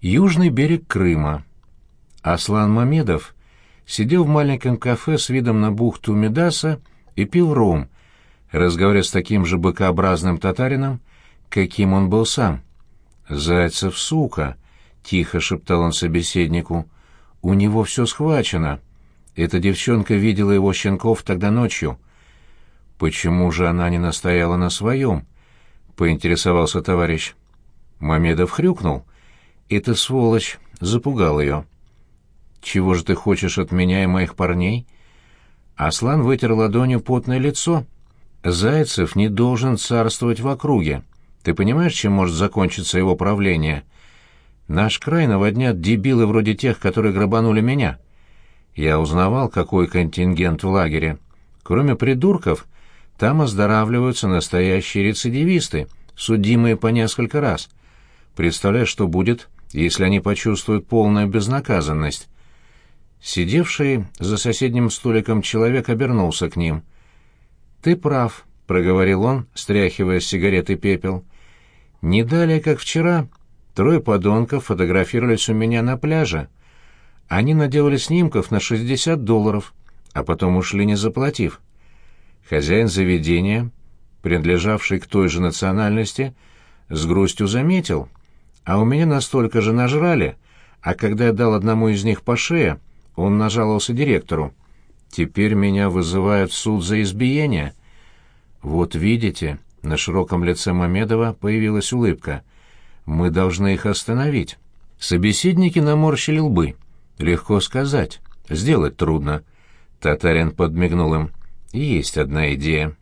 Южный берег Крыма. Аслан Мамедов сидел в маленьком кафе с видом на бухту Медаса и пил ром, разговаривая с таким же быкообразным татарином, каким он был сам. «Зайцев, сука!» — тихо шептал он собеседнику. «У него все схвачено. Эта девчонка видела его щенков тогда ночью». «Почему же она не настояла на своем?» — поинтересовался товарищ. Мамедов хрюкнул — эта сволочь запугал ее. «Чего же ты хочешь от меня и моих парней?» Аслан вытер ладонью потное лицо. «Зайцев не должен царствовать в округе. Ты понимаешь, чем может закончиться его правление? Наш край наводнят дебилы вроде тех, которые грабанули меня. Я узнавал, какой контингент в лагере. Кроме придурков, там оздоравливаются настоящие рецидивисты, судимые по несколько раз. Представляешь, что будет, если они почувствуют полную безнаказанность. Сидевший за соседним столиком человек обернулся к ним. «Ты прав», — проговорил он, стряхивая с сигареты пепел. «Не далее, как вчера, трое подонков фотографировались у меня на пляже. Они наделали снимков на 60 долларов, а потом ушли, не заплатив. Хозяин заведения, принадлежавший к той же национальности, с грустью заметил — а у меня настолько же нажрали, а когда я дал одному из них по шее, он нажаловался директору. Теперь меня вызывают в суд за избиение. Вот видите, на широком лице Мамедова появилась улыбка. Мы должны их остановить. Собеседники наморщили лбы. Легко сказать, сделать трудно. Татарин подмигнул им. Есть одна идея.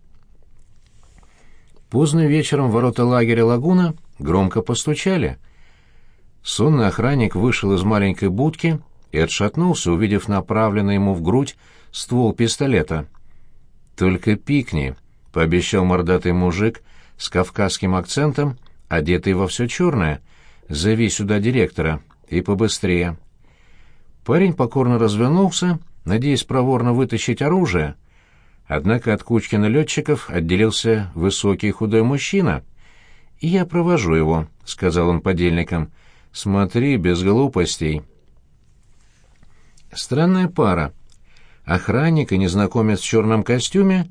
Поздно вечером ворота лагеря «Лагуна» громко постучали — Сонный охранник вышел из маленькой будки и отшатнулся, увидев направленный ему в грудь ствол пистолета. «Только пикни», — пообещал мордатый мужик с кавказским акцентом, одетый во все черное. «Зови сюда директора, и побыстрее». Парень покорно развернулся, надеясь проворно вытащить оружие. Однако от кучки налетчиков отделился высокий худой мужчина. «Я провожу его», — сказал он подельникам. Смотри, без глупостей. Странная пара. Охранник и незнакомец в черном костюме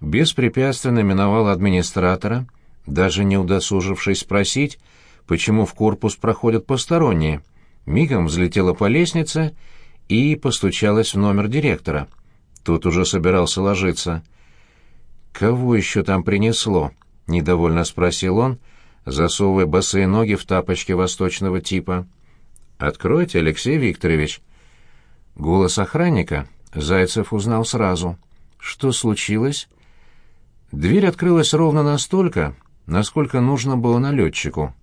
беспрепятственно миновал администратора, даже не удосужившись спросить, почему в корпус проходят посторонние. Мигом взлетела по лестнице и постучалась в номер директора. Тот уже собирался ложиться. «Кого еще там принесло?» — недовольно спросил он, засовывая босые ноги в тапочки восточного типа. «Откройте, Алексей Викторович». Голос охранника Зайцев узнал сразу. «Что случилось?» Дверь открылась ровно настолько, насколько нужно было налетчику.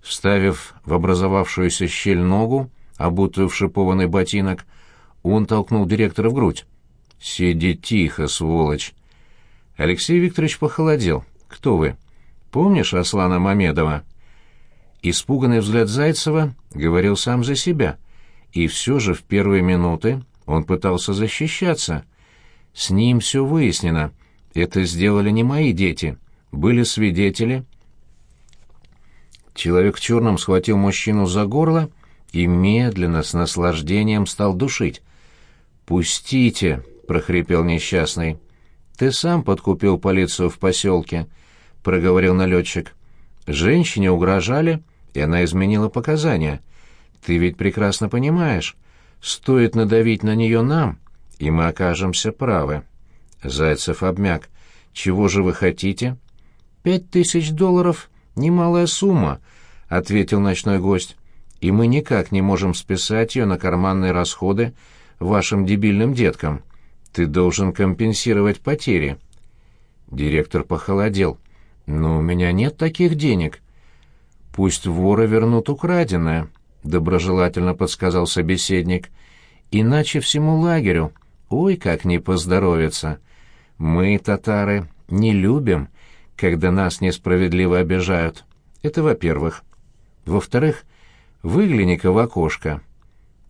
Вставив в образовавшуюся щель ногу, обутую в шипованный ботинок, он толкнул директора в грудь. «Сиди тихо, сволочь!» Алексей Викторович похолодел. «Кто вы?» Помнишь Аслана Мамедова?» Испуганный взгляд Зайцева говорил сам за себя, и все же в первые минуты он пытался защищаться. С ним все выяснено. Это сделали не мои дети. Были свидетели. Человек в черном схватил мужчину за горло и медленно, с наслаждением стал душить. «Пустите!» — прохрипел несчастный. «Ты сам подкупил полицию в поселке», — проговорил налетчик. «Женщине угрожали, и она изменила показания. Ты ведь прекрасно понимаешь, стоит надавить на нее нам, и мы окажемся правы». Зайцев обмяк. «Чего же вы хотите?» «Пять тысяч долларов — немалая сумма», — ответил ночной гость. «И мы никак не можем списать ее на карманные расходы вашим дебильным деткам. Ты должен компенсировать потери». Директор похолодел. «Но у меня нет таких денег». «Пусть воры вернут украденное», — доброжелательно подсказал собеседник. «Иначе всему лагерю. Ой, как не поздоровится. Мы, татары, не любим, когда нас несправедливо обижают. Это во-первых. Во-вторых, выгляни-ка в окошко».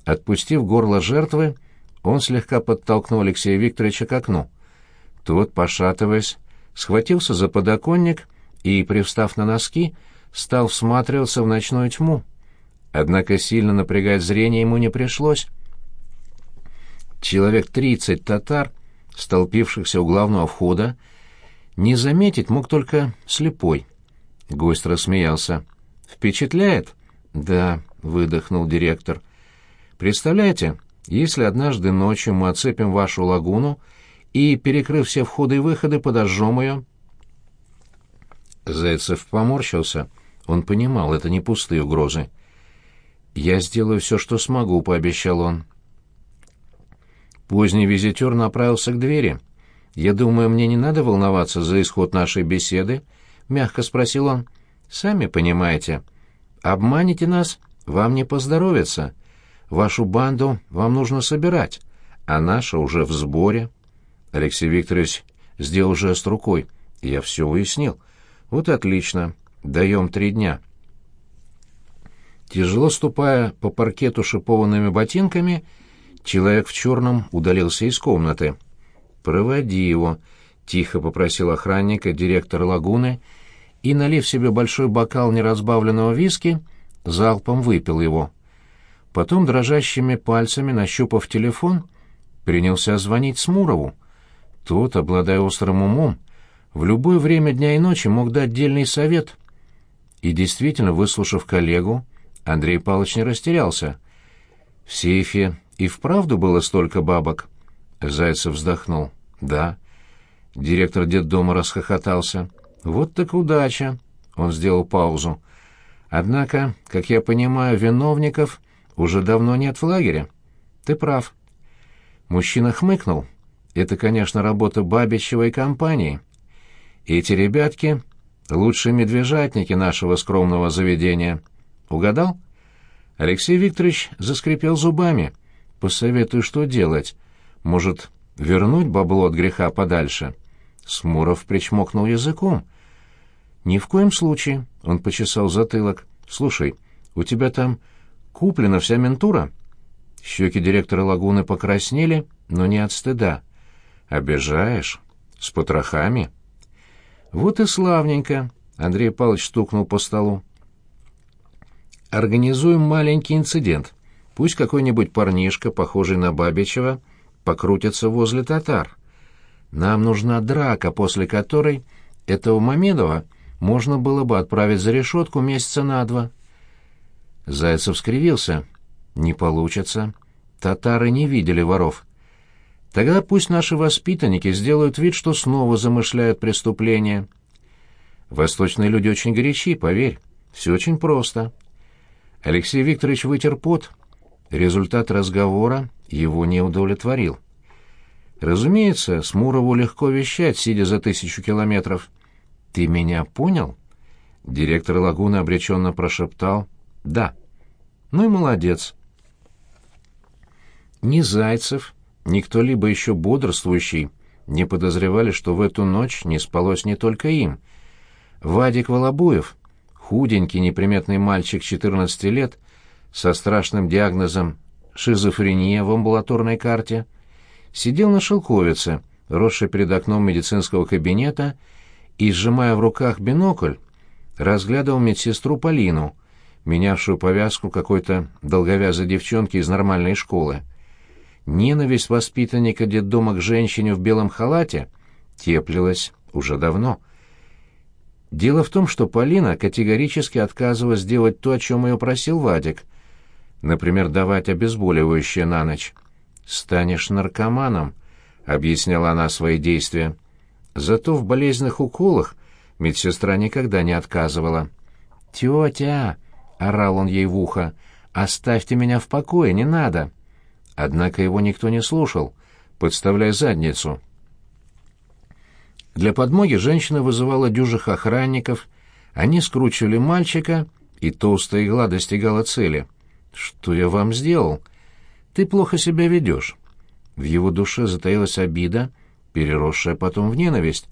Отпустив горло жертвы, он слегка подтолкнул Алексея Викторовича к окну. Тот, пошатываясь, схватился за подоконник и, привстав на носки, стал всматриваться в ночную тьму. Однако сильно напрягать зрение ему не пришлось. Человек тридцать татар, столпившихся у главного входа, не заметить мог только слепой. Гость рассмеялся. «Впечатляет?» «Да», — выдохнул директор. «Представляете, если однажды ночью мы оцепим вашу лагуну и, перекрыв все входы и выходы, подожжем ее...» Зайцев поморщился. Он понимал, это не пустые угрозы. «Я сделаю все, что смогу», — пообещал он. Поздний визитер направился к двери. «Я думаю, мне не надо волноваться за исход нашей беседы?» — мягко спросил он. «Сами понимаете. Обманете нас, вам не поздоровится. Вашу банду вам нужно собирать, а наша уже в сборе». Алексей Викторович сделал жест рукой. «Я все уяснил. Вот отлично. Даем три дня». Тяжело ступая по паркету шипованными ботинками, человек в черном удалился из комнаты. «Проводи его», — тихо попросил охранника директор лагуны, и, налив себе большой бокал неразбавленного виски, залпом выпил его. Потом, дрожащими пальцами, нащупав телефон, принялся звонить Смурову. Тот, обладая острым умом, в любое время дня и ночи мог дать дельный совет. И действительно, выслушав коллегу, Андрей Павлович не растерялся. В сейфе и вправду было столько бабок. Зайцев вздохнул. Да. Директор детдома расхохотался. Вот так удача. Он сделал паузу. Однако, как я понимаю, виновников уже давно нет в лагере. Ты прав. Мужчина хмыкнул. Это, конечно, работа Бабичевой компании. Эти ребятки — лучшие медвежатники нашего скромного заведения. Угадал? Алексей Викторович заскрипел зубами. Посоветую, что делать. Может, вернуть бабло от греха подальше? Смуров причмокнул языком. Ни в коем случае, он почесал затылок. Слушай, у тебя там куплена вся ментура? Щеки директора лагуны покраснели, но не от стыда. Обижаешь? С потрохами? Вот и славненько, Андрей Павлович стукнул по столу. Организуем маленький инцидент. Пусть какой-нибудь парнишка, похожий на Бабичева, покрутится возле татар. Нам нужна драка, после которой этого Мамедова можно было бы отправить за решетку месяца на два. Зайцев скривился. Не получится. Татары не видели воров. Тогда пусть наши воспитанники сделают вид, что снова замышляют преступление. Восточные люди очень горячи, поверь. Все очень просто. Алексей Викторович вытер пот. Результат разговора его не удовлетворил. Разумеется, Смурову легко вещать, сидя за тысячу километров. «Ты меня понял?» Директор лагуны обреченно прошептал «Да». «Ну и молодец». Ни Зайцев, ни кто-либо еще бодрствующий не подозревали, что в эту ночь не спалось не только им. Вадик Волобуев, худенький неприметный мальчик 14 лет со страшным диагнозом шизофрения в амбулаторной карте, сидел на шелковице, росшей перед окном медицинского кабинета, и, сжимая в руках бинокль, разглядывал медсестру Полину, менявшую повязку какой-то долговязой девчонки из нормальной школы. Ненависть воспитанника детдома к женщине в белом халате теплилась уже давно — Дело в том, что Полина категорически отказывалась делать то, о чем ее просил Вадик. Например, давать обезболивающее на ночь. «Станешь наркоманом», — объясняла она свои действия. Зато в болезненных уколах медсестра никогда не отказывала. «Тетя!» — орал он ей в ухо. «Оставьте меня в покое, не надо!» Однако его никто не слушал, подставляя задницу. Для подмоги женщина вызывала дюжих охранников, они скручивали мальчика, и толстая игла достигала цели. «Что я вам сделал? Ты плохо себя ведешь». В его душе затаилась обида, переросшая потом в ненависть.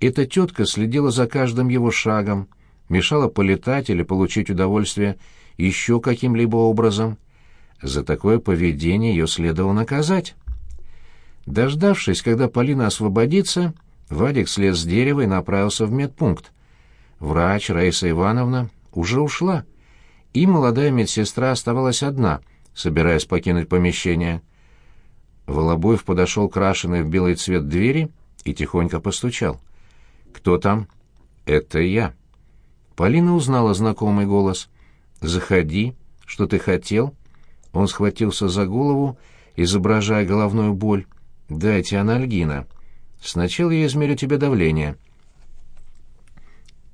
Эта тетка следила за каждым его шагом, мешала полетать или получить удовольствие еще каким-либо образом. За такое поведение ее следовало наказать. Дождавшись, когда Полина освободится, Вадик слез с дерева и направился в медпункт. Врач Раиса Ивановна уже ушла, и молодая медсестра оставалась одна, собираясь покинуть помещение. Волобоев подошел крашеный в белый цвет двери и тихонько постучал. «Кто там?» «Это я». Полина узнала знакомый голос. «Заходи. Что ты хотел?» Он схватился за голову, изображая головную боль. «Дайте анальгина. Сначала я измерю тебе давление».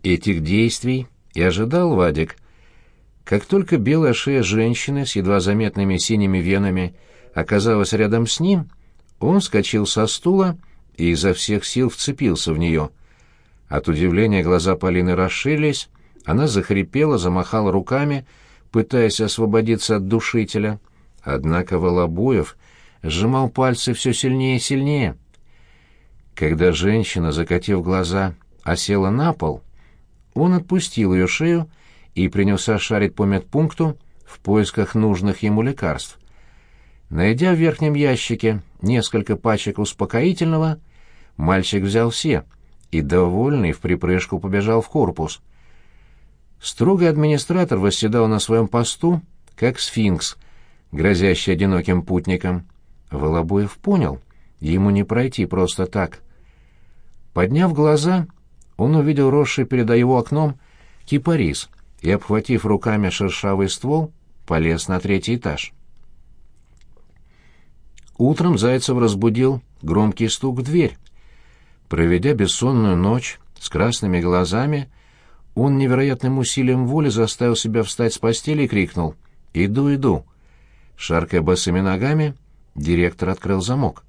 Этих действий и ожидал Вадик. Как только белая шея женщины с едва заметными синими венами оказалась рядом с ним, он вскочил со стула и изо всех сил вцепился в нее. От удивления глаза Полины расширились, она захрипела, замахала руками, пытаясь освободиться от душителя. Однако Волобуев сжимал пальцы все сильнее и сильнее. Когда женщина, закатив глаза, осела на пол, он отпустил ее шею и принялся шарить по медпункту в поисках нужных ему лекарств. Найдя в верхнем ящике несколько пачек успокоительного, мальчик взял все и, довольный, в припрыжку побежал в корпус. Строгий администратор восседал на своем посту, как сфинкс, грозящий одиноким путникам. Волобуев понял, ему не пройти просто так. Подняв глаза, он увидел росший перед его окном кипарис и, обхватив руками шершавый ствол, полез на третий этаж. Утром Зайцев разбудил громкий стук в дверь. Проведя бессонную ночь с красными глазами, он невероятным усилием воли заставил себя встать с постели и крикнул «Иду, иду!». Шаркая босыми ногами, директор открыл замок.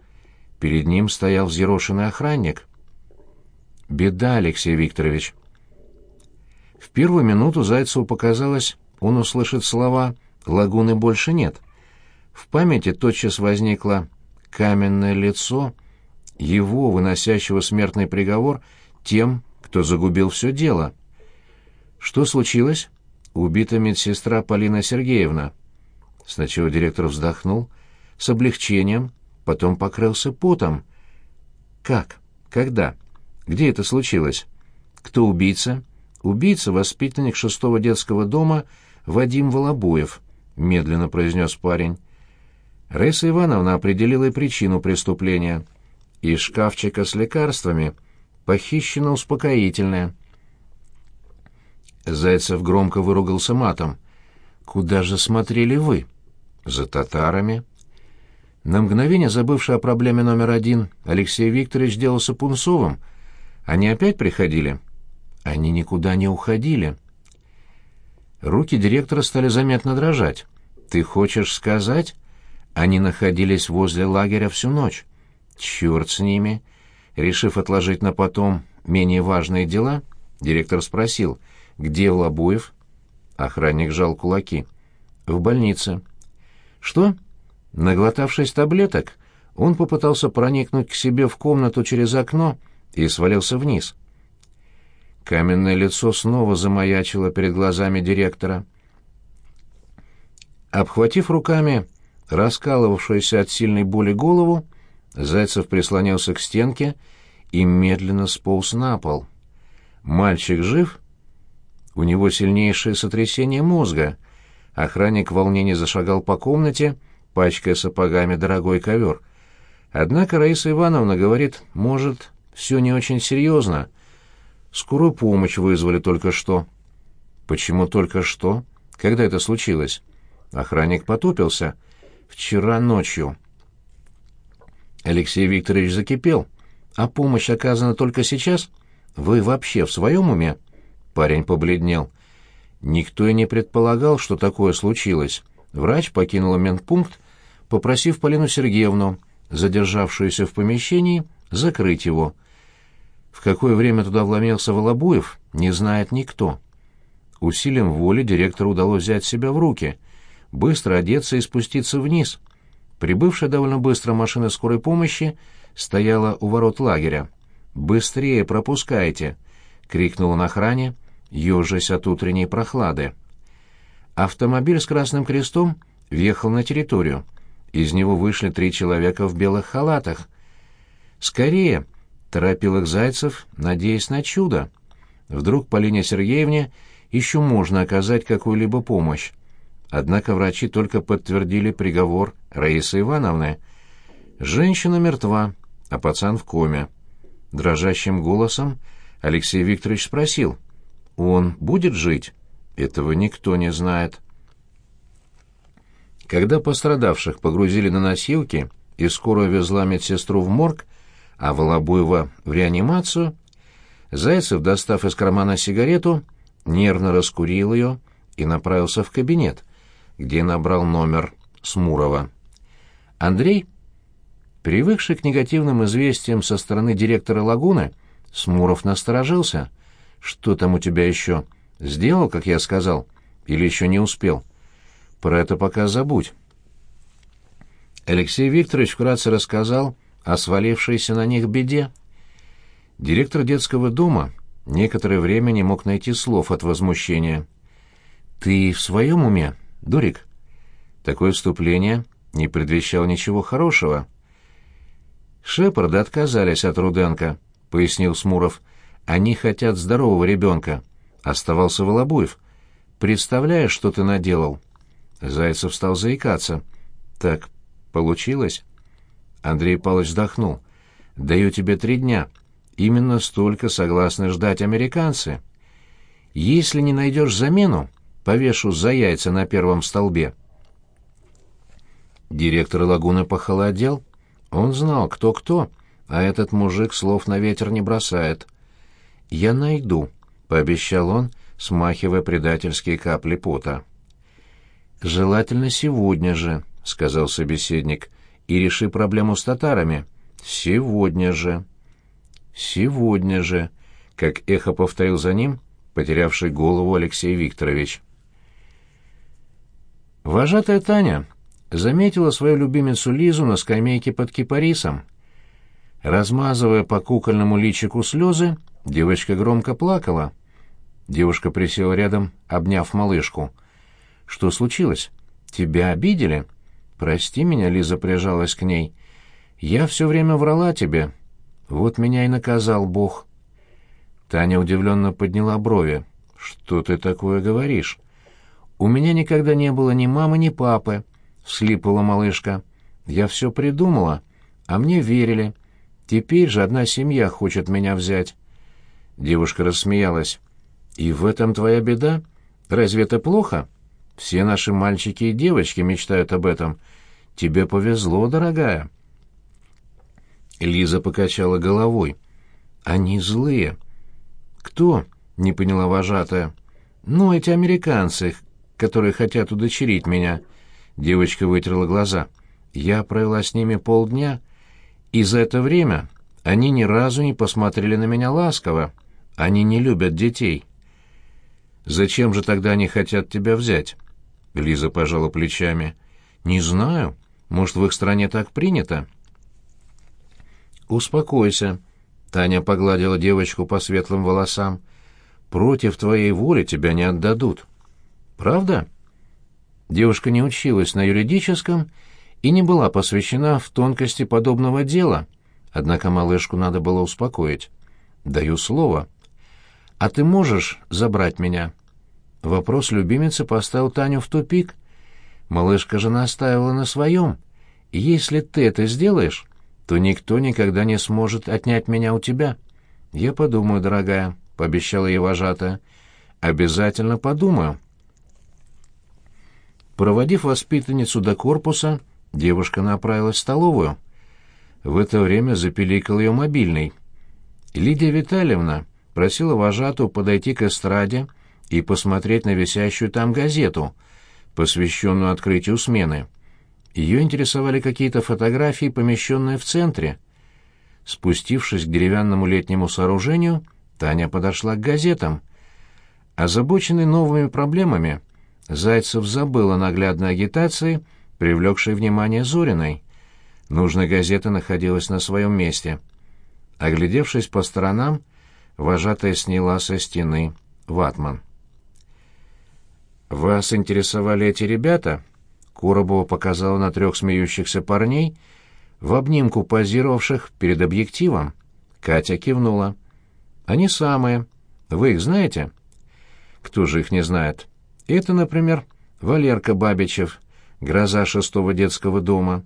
Перед ним стоял взъерошенный охранник. «Беда, Алексей Викторович!» В первую минуту Зайцеву показалось, он услышит слова «лагуны больше нет». В памяти тотчас возникло каменное лицо его, выносящего смертный приговор тем, кто загубил все дело. Что случилось? Убита медсестра Полина Сергеевна. Сначала директор вздохнул с облегчением, потом покрылся потом. Как? Когда? Где это случилось? Кто убийца? Убийца — воспитанник шестого детского дома Вадим Волобуев, медленно произнес парень. Раиса Ивановна определила и причину преступления. Из шкафчика с лекарствами похищено успокоительное. Зайцев громко выругался матом. «Куда же смотрели вы?» «За татарами». На мгновение, забывший о проблеме номер один, Алексей Викторович сделался пунцовым. «Они опять приходили?» «Они никуда не уходили». Руки директора стали заметно дрожать. «Ты хочешь сказать?» Они находились возле лагеря всю ночь. Черт с ними. Решив отложить на потом менее важные дела, директор спросил, где Лобуев? Охранник жал кулаки. В больнице. Что? Наглотавшись таблеток, он попытался проникнуть к себе в комнату через окно и свалился вниз. Каменное лицо снова замаячило перед глазами директора. Обхватив руками раскалывавшуюся от сильной боли голову, Зайцев прислонился к стенке и медленно сполз на пол. «Мальчик жив?» «У него сильнейшее сотрясение мозга». Охранник в волнении зашагал по комнате, пачкая сапогами дорогой ковер. Однако Раиса Ивановна говорит, может, все не очень серьезно. Скорую помощь вызвали только что. Почему только что? Когда это случилось? Охранник потупился — вчера ночью. Алексей Викторович закипел. А помощь оказана только сейчас? Вы вообще в своем уме? Парень побледнел. Никто и не предполагал, что такое случилось. Врач покинула ментпункт, попросив Полину Сергеевну, задержавшуюся в помещении, закрыть его. В какое время туда вломился Волобуев, не знает никто. Усилием воли директору удалось взять себя в руки — быстро одеться и спуститься вниз. Прибывшая довольно быстро машина скорой помощи стояла у ворот лагеря. «Быстрее пропускайте!» — крикнул он охране, ежась от утренней прохлады. Автомобиль с красным крестом въехал на территорию. Из него вышли три человека в белых халатах. «Скорее!» — торопил их Зайцев, надеясь на чудо. Вдруг Полине Сергеевне еще можно оказать какую-либо помощь. Однако врачи только подтвердили приговор Раисы Ивановны. Женщина мертва, а пацан в коме. Дрожащим голосом Алексей Викторович спросил, «Он будет жить?» Этого никто не знает. Когда пострадавших погрузили на носилки и скоро везла медсестру в морг, а Волобуева в реанимацию, Зайцев, достав из кармана сигарету, нервно раскурил ее и направился в кабинет, где набрал номер Смурова. Андрей, привыкший к негативным известиям со стороны директора «Лагуны», Смуров насторожился. «Что там у тебя еще? Сделал, как я сказал? Или еще не успел?» «Про это пока забудь». Алексей Викторович вкратце рассказал о свалившейся на них беде. Директор детского дома некоторое время не мог найти слов от возмущения. «Ты в своем уме, Дурик?» Такое вступление не предвещало ничего хорошего. «Шепарды отказались от Руденко», — пояснил Смуров. «Они хотят здорового ребенка». Оставался Волобуев. «Представляешь, что ты наделал?» Зайцев стал заикаться. «Так получилось?» Андрей Павлович вздохнул. «Даю тебе три дня. Именно столько согласны ждать американцы. Если не найдешь замену, повешу за яйца на первом столбе». Директор лагуны похолодел. Он знал, кто-кто, а этот мужик слов на ветер не бросает. «Я найду», — пообещал он, смахивая предательские капли пота. «Желательно сегодня же», — сказал собеседник, — «и реши проблему с татарами. Сегодня же». «Сегодня же», — как эхо повторил за ним, потерявший голову Алексей Викторович. Вожатая Таня заметила свою любимицу Лизу на скамейке под кипарисом. Размазывая по кукольному личику слезы, девочка громко плакала. Девушка присела рядом, обняв малышку. «Что случилось? Тебя обидели?» «Прости меня», — Лиза прижалась к ней. «Я все время врала тебе. Вот меня и наказал Бог». Таня удивленно подняла брови. «Что ты такое говоришь?» «У меня никогда не было ни мамы, ни папы», — вслипала малышка. «Я все придумала, а мне верили. Теперь же одна семья хочет меня взять». Девушка рассмеялась. «И в этом твоя беда? Разве это плохо? Все наши мальчики и девочки мечтают об этом. Тебе повезло, дорогая». Лиза покачала головой. «Они злые». «Кто?» — не поняла вожатая. «Ну, эти американцы, которые хотят удочерить меня». Девочка вытерла глаза. «Я провела с ними полдня, и за это время они ни разу не посмотрели на меня ласково. Они не любят детей». «Зачем же тогда они хотят тебя взять?» Лиза пожала плечами. «Не знаю. Может, в их стране так принято?» «Успокойся», — Таня погладила девочку по светлым волосам. «Против твоей воли тебя не отдадут». «Правда?» Девушка не училась на юридическом и не была посвящена в тонкости подобного дела, однако малышку надо было успокоить. «Даю слово». «А ты можешь забрать меня?» Вопрос любимицы поставил Таню в тупик. Малышка же настаивала на своем. «Если ты это сделаешь, то никто никогда не сможет отнять меня у тебя». «Я подумаю, дорогая», — пообещала ей вожатая. «Обязательно подумаю». Проводив воспитанницу до корпуса, девушка направилась в столовую. В это время запеликал ее мобильный. Лидия Витальевна просила вожатую подойти к эстраде и посмотреть на висящую там газету, посвященную открытию смены. Ее интересовали какие-то фотографии, помещенные в центре. Спустившись к деревянному летнему сооружению, Таня подошла к газетам. Озабоченный новыми проблемами, Зайцев забыл о наглядной агитации, привлекшей внимание Зориной. Нужная газета находилась на своем месте. Оглядевшись по сторонам, вожатая сняла со стены ватман. «Вас интересовали эти ребята?» Коробова показала на трех смеющихся парней, в обнимку позировавших перед объективом. Катя кивнула. «Они самые. Вы их знаете?» Кто же их не знает? Это, например, Валерка Бабичев, гроза шестого детского дома.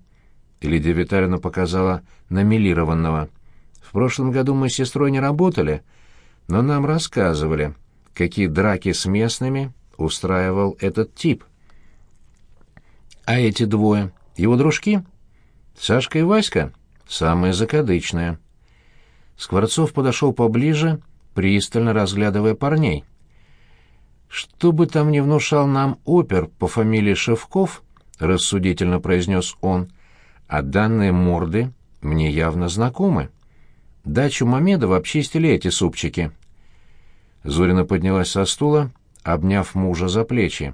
Лидия Витальевна показала на милированного. В прошлом году мы с сестрой не работали, но нам рассказывали, какие драки с местными устраивал этот тип. А эти двое, его дружки? Сашка и Васька? Самые закадычные. Скворцов подошел поближе, пристально разглядывая парней. «Что бы там ни внушал нам опер по фамилии Шевков», — рассудительно произнес он, — «а данные морды мне явно знакомы. Дачу Мамедова обчистили эти супчики». Зорина поднялась со стула, обняв мужа за плечи.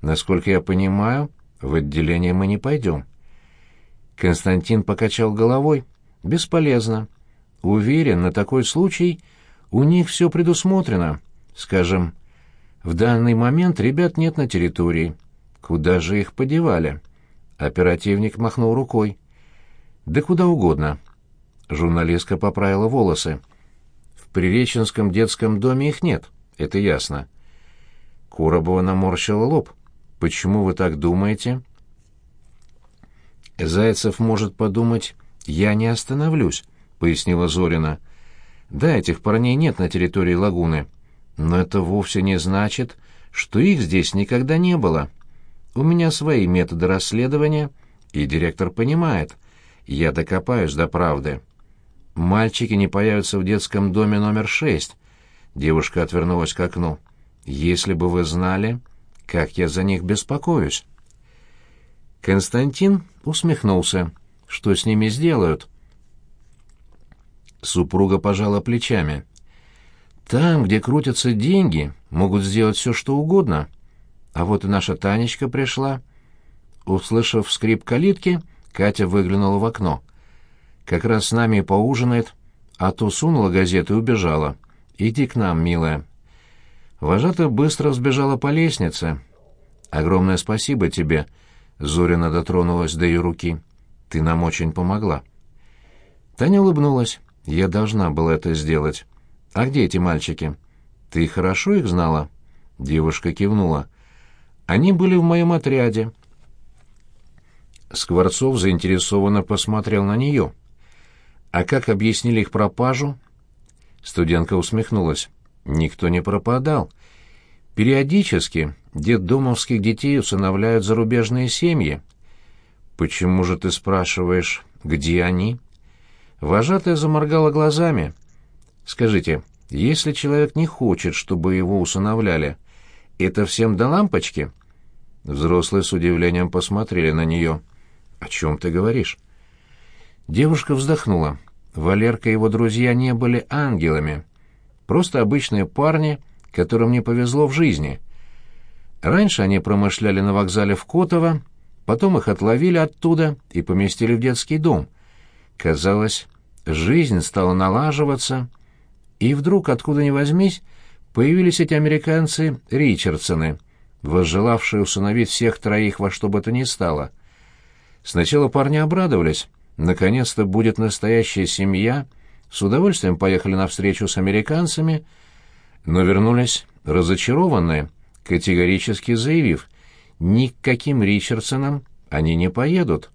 «Насколько я понимаю, в отделение мы не пойдем». Константин покачал головой. «Бесполезно. Уверен, на такой случай у них все предусмотрено. Скажем, в данный момент ребят нет на территории. Куда же их подевали? Оперативник махнул рукой. Да куда угодно. Журналистка поправила волосы. В Приреченском детском доме их нет, это ясно. Коробова наморщила лоб. Почему вы так думаете? Зайцев может подумать, я не остановлюсь, пояснила Зорина. Да, этих парней нет на территории лагуны. Но это вовсе не значит, что их здесь никогда не было. У меня свои методы расследования, и директор понимает. Я докопаюсь до правды. Мальчики не появятся в детском доме номер шесть. Девушка отвернулась к окну. Если бы вы знали, как я за них беспокоюсь. Константин усмехнулся. Что с ними сделают? Супруга пожала плечами. Там, где крутятся деньги, могут сделать все, что угодно. А вот и наша Танечка пришла. Услышав скрип калитки, Катя выглянула в окно. Как раз с нами и поужинает, а то сунула газету и убежала. Иди к нам, милая. Вожатая быстро сбежала по лестнице. Огромное спасибо тебе, Зорина дотронулась до ее руки. Ты нам очень помогла. Таня улыбнулась. Я должна была это сделать. «А где эти мальчики?» «Ты хорошо их знала?» Девушка кивнула. «Они были в моем отряде». Скворцов заинтересованно посмотрел на нее. «А как объяснили их пропажу?» Студентка усмехнулась. «Никто не пропадал. Периодически детдомовских детей усыновляют зарубежные семьи». «Почему же ты спрашиваешь, где они?» Вожатая заморгала глазами. Скажите, если человек не хочет, чтобы его усыновляли, это всем до лампочки?» Взрослые с удивлением посмотрели на нее. «О чем ты говоришь?» Девушка вздохнула. Валерка и его друзья не были ангелами. Просто обычные парни, которым не повезло в жизни. Раньше они промышляли на вокзале в Котово, потом их отловили оттуда и поместили в детский дом. Казалось, жизнь стала налаживаться, и вдруг, откуда ни возьмись, появились эти американцы Ричардсоны, возжелавшие усыновить всех троих во что бы то ни стало. Сначала парни обрадовались. Наконец-то будет настоящая семья. С удовольствием поехали навстречу с американцами, но вернулись разочарованные, категорически заявив, ни к каким Ричардсонам они не поедут.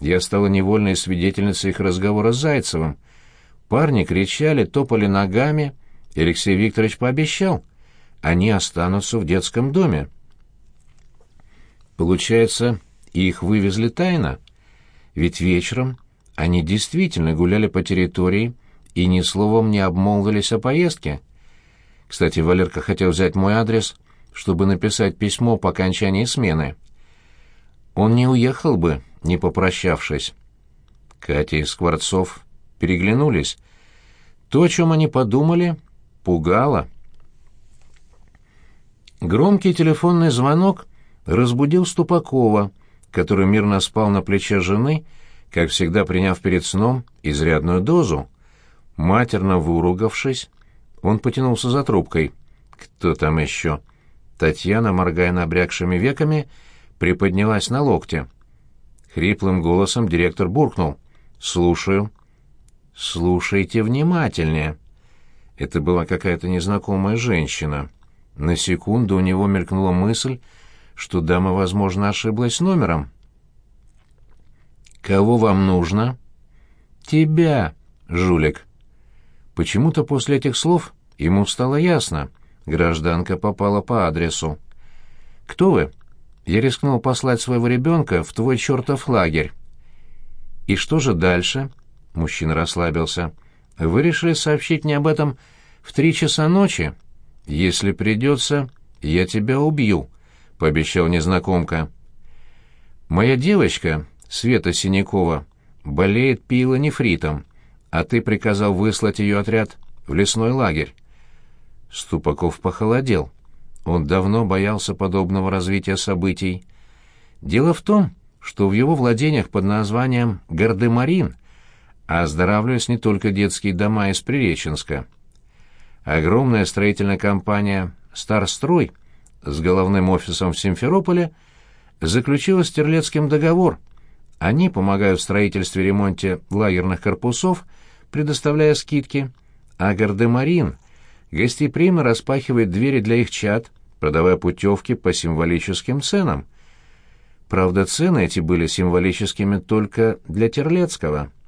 Я стала невольной свидетельницей их разговора с Зайцевым — Парни кричали, топали ногами. Алексей Викторович пообещал. Они останутся в детском доме. Получается, их вывезли тайно. Ведь вечером они действительно гуляли по территории и ни словом не обмолвились о поездке. Кстати, Валерка хотел взять мой адрес, чтобы написать письмо по окончании смены. Он не уехал бы, не попрощавшись. Катя и Скворцов переглянулись. То, о чем они подумали, пугало. Громкий телефонный звонок разбудил Ступакова, который мирно спал на плече жены, как всегда приняв перед сном изрядную дозу. Матерно выругавшись, он потянулся за трубкой. «Кто там еще?» Татьяна, моргая набрякшими веками, приподнялась на локте. Хриплым голосом директор буркнул. «Слушаю». «Слушайте внимательнее». Это была какая-то незнакомая женщина. На секунду у него мелькнула мысль, что дама, возможно, ошиблась номером. «Кого вам нужно?» «Тебя, жулик». Почему-то после этих слов ему стало ясно. Гражданка попала по адресу. «Кто вы?» Я рискнул послать своего ребенка в твой чертов лагерь. «И что же дальше?» Мужчина расслабился. «Вы решили сообщить мне об этом в три часа ночи? Если придется, я тебя убью», — пообещал незнакомка. «Моя девочка, Света Синякова, болеет пилонефритом, а ты приказал выслать ее отряд в лесной лагерь». Ступаков похолодел. Он давно боялся подобного развития событий. Дело в том, что в его владениях под названием Гардемарин оздоравливались не только детские дома из Приреченска. Огромная строительная компания «Старстрой» с головным офисом в Симферополе заключила с Терлецким договор. Они помогают в строительстве и ремонте лагерных корпусов, предоставляя скидки, а Гардемарин гостеприимно распахивает двери для их чад, продавая путевки по символическим ценам. Правда, цены эти были символическими только для Терлецкого –